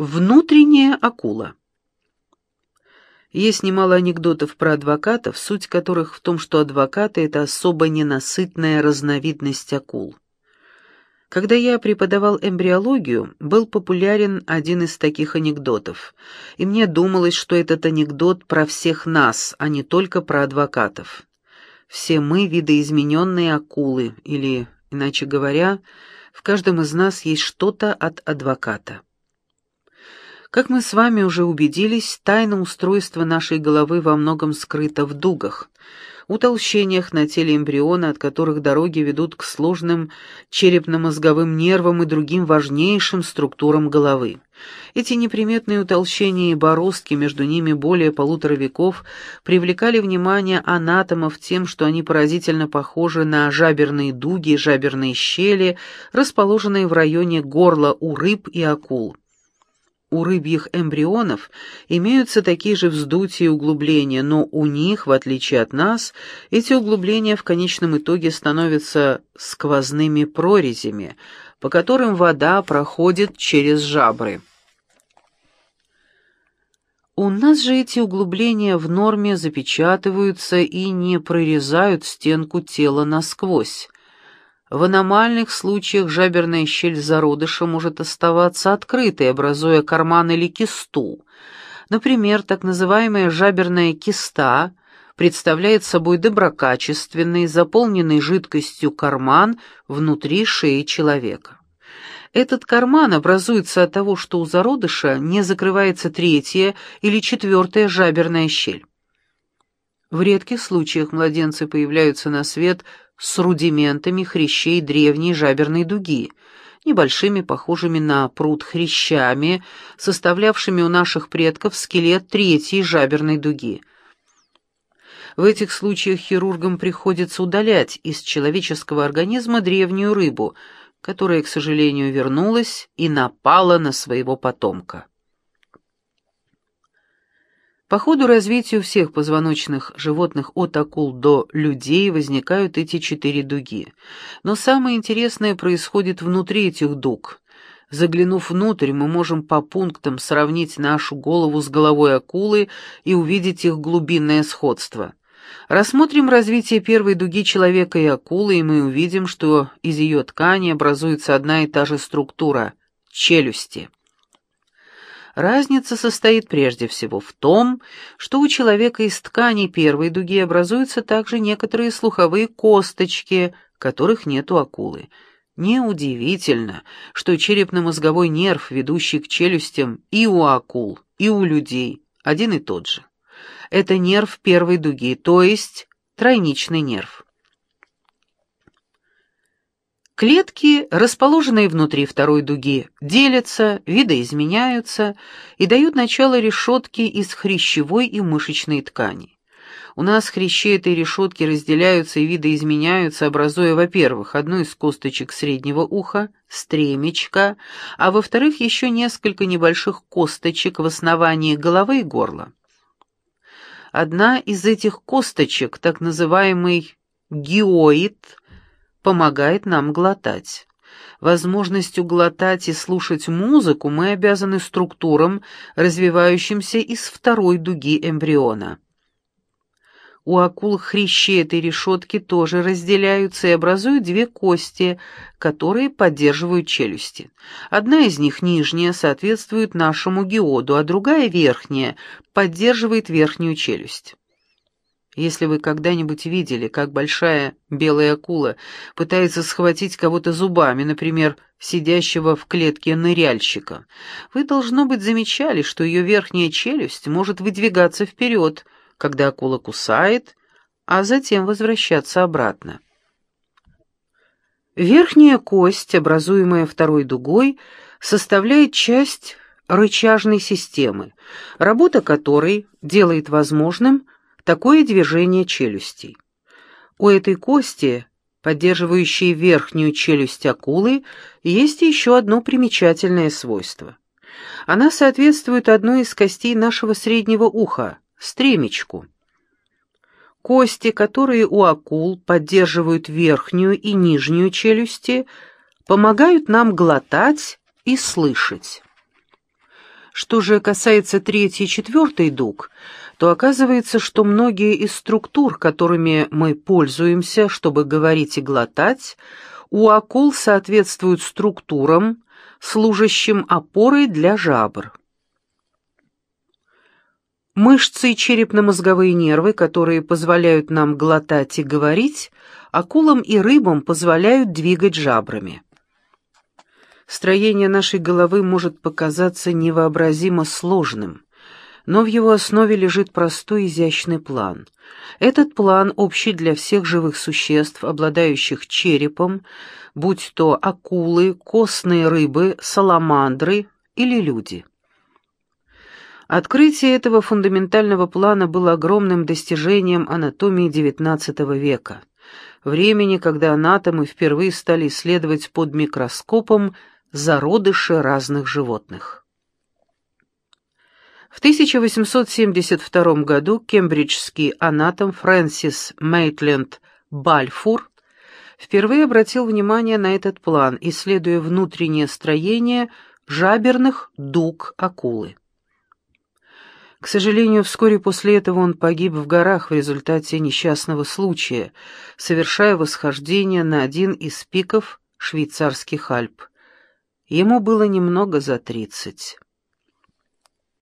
Внутренняя акула. Есть немало анекдотов про адвокатов, суть которых в том, что адвокаты — это особо ненасытная разновидность акул. Когда я преподавал эмбриологию, был популярен один из таких анекдотов, и мне думалось, что этот анекдот про всех нас, а не только про адвокатов. Все мы — видоизмененные акулы, или, иначе говоря, в каждом из нас есть что-то от адвоката. Как мы с вами уже убедились, тайна устройства нашей головы во многом скрыта в дугах, утолщениях на теле эмбриона, от которых дороги ведут к сложным черепно-мозговым нервам и другим важнейшим структурам головы. Эти неприметные утолщения и бороздки между ними более полутора веков привлекали внимание анатомов тем, что они поразительно похожи на жаберные дуги и жаберные щели, расположенные в районе горла у рыб и акул. У рыбьих эмбрионов имеются такие же вздутия и углубления, но у них, в отличие от нас, эти углубления в конечном итоге становятся сквозными прорезями, по которым вода проходит через жабры. У нас же эти углубления в норме запечатываются и не прорезают стенку тела насквозь. В аномальных случаях жаберная щель зародыша может оставаться открытой, образуя карман или кисту. Например, так называемая жаберная киста представляет собой доброкачественный, заполненный жидкостью карман внутри шеи человека. Этот карман образуется от того, что у зародыша не закрывается третья или четвертая жаберная щель. В редких случаях младенцы появляются на свет с рудиментами хрящей древней жаберной дуги, небольшими, похожими на пруд хрящами, составлявшими у наших предков скелет третьей жаберной дуги. В этих случаях хирургам приходится удалять из человеческого организма древнюю рыбу, которая, к сожалению, вернулась и напала на своего потомка. По ходу развития всех позвоночных животных от акул до людей возникают эти четыре дуги. Но самое интересное происходит внутри этих дуг. Заглянув внутрь, мы можем по пунктам сравнить нашу голову с головой акулы и увидеть их глубинное сходство. Рассмотрим развитие первой дуги человека и акулы, и мы увидим, что из ее ткани образуется одна и та же структура – челюсти. Разница состоит прежде всего в том, что у человека из ткани первой дуги образуются также некоторые слуховые косточки, которых нет у акулы. Неудивительно, что черепно-мозговой нерв, ведущий к челюстям, и у акул, и у людей один и тот же. Это нерв первой дуги, то есть тройничный нерв. Клетки, расположенные внутри второй дуги, делятся, видоизменяются и дают начало решетке из хрящевой и мышечной ткани. У нас хрящи этой решетки разделяются и видоизменяются, образуя, во-первых, одну из косточек среднего уха, стремечко, а во-вторых, еще несколько небольших косточек в основании головы и горла. Одна из этих косточек, так называемый гиоид, помогает нам глотать. Возможностью глотать и слушать музыку мы обязаны структурам, развивающимся из второй дуги эмбриона. У акул хрящи этой решетки тоже разделяются и образуют две кости, которые поддерживают челюсти. Одна из них, нижняя, соответствует нашему геоду, а другая, верхняя, поддерживает верхнюю челюсть. Если вы когда-нибудь видели, как большая белая акула пытается схватить кого-то зубами, например, сидящего в клетке ныряльщика, вы, должно быть, замечали, что ее верхняя челюсть может выдвигаться вперед, когда акула кусает, а затем возвращаться обратно. Верхняя кость, образуемая второй дугой, составляет часть рычажной системы, работа которой делает возможным такое движение челюстей. У этой кости, поддерживающей верхнюю челюсть акулы, есть еще одно примечательное свойство. Она соответствует одной из костей нашего среднего уха – стремечку. Кости, которые у акул поддерживают верхнюю и нижнюю челюсти, помогают нам глотать и слышать. Что же касается третьей и четвертой дуг, то оказывается, что многие из структур, которыми мы пользуемся, чтобы говорить и глотать, у акул соответствуют структурам, служащим опорой для жабр. Мышцы и черепно-мозговые нервы, которые позволяют нам глотать и говорить, акулам и рыбам позволяют двигать жабрами. Строение нашей головы может показаться невообразимо сложным, но в его основе лежит простой изящный план. Этот план общий для всех живых существ, обладающих черепом, будь то акулы, костные рыбы, саламандры или люди. Открытие этого фундаментального плана было огромным достижением анатомии XIX века, времени, когда анатомы впервые стали исследовать под микроскопом зародыши разных животных. В 1872 году кембриджский анатом Фрэнсис Мейтленд Бальфур впервые обратил внимание на этот план, исследуя внутреннее строение жаберных дуг акулы. К сожалению, вскоре после этого он погиб в горах в результате несчастного случая, совершая восхождение на один из пиков швейцарских Альп. Ему было немного за тридцать.